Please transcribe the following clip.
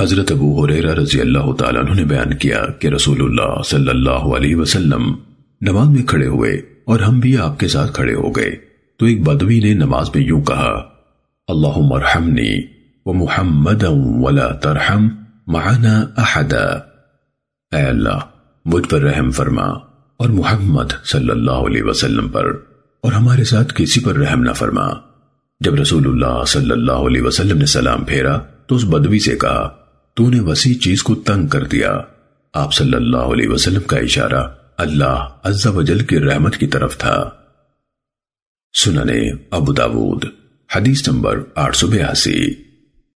حضرت ابو حریرہ رضی اللہ تعالیٰ عنہ نے بیان کیا کہ رسول اللہ صلی اللہ علیہ وسلم نماز میں کھڑے ہوئے اور ہم بھی آپ کے ساتھ کھڑے ہو گئے۔ تو ایک بدوی نے نماز میں یوں کہا، اللہم ارحمنی ومحمدا ولا ترحم معنا احدا۔ اے اللہ، مجھ پر رحم فرما اور محمد صلی اللہ علیہ وسلم پر، اور ہمارے ساتھ کسی پر رحم نہ فرما۔ جب رسول اللہ صلی اللہ علیہ وسلم نے سلام پھیرا تو اس بدوی سے کہا تو نے وسیع چیز کو تنگ کر دیا۔ آپ صلی اللہ علیہ وسلم کا اشارہ اللہ عز و جل کی رحمت کی طرف تھا۔ سننے ابو داود، حدیث نمبر آٹھ سو بیاسی۔